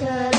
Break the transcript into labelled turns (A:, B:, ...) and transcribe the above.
A: Sir.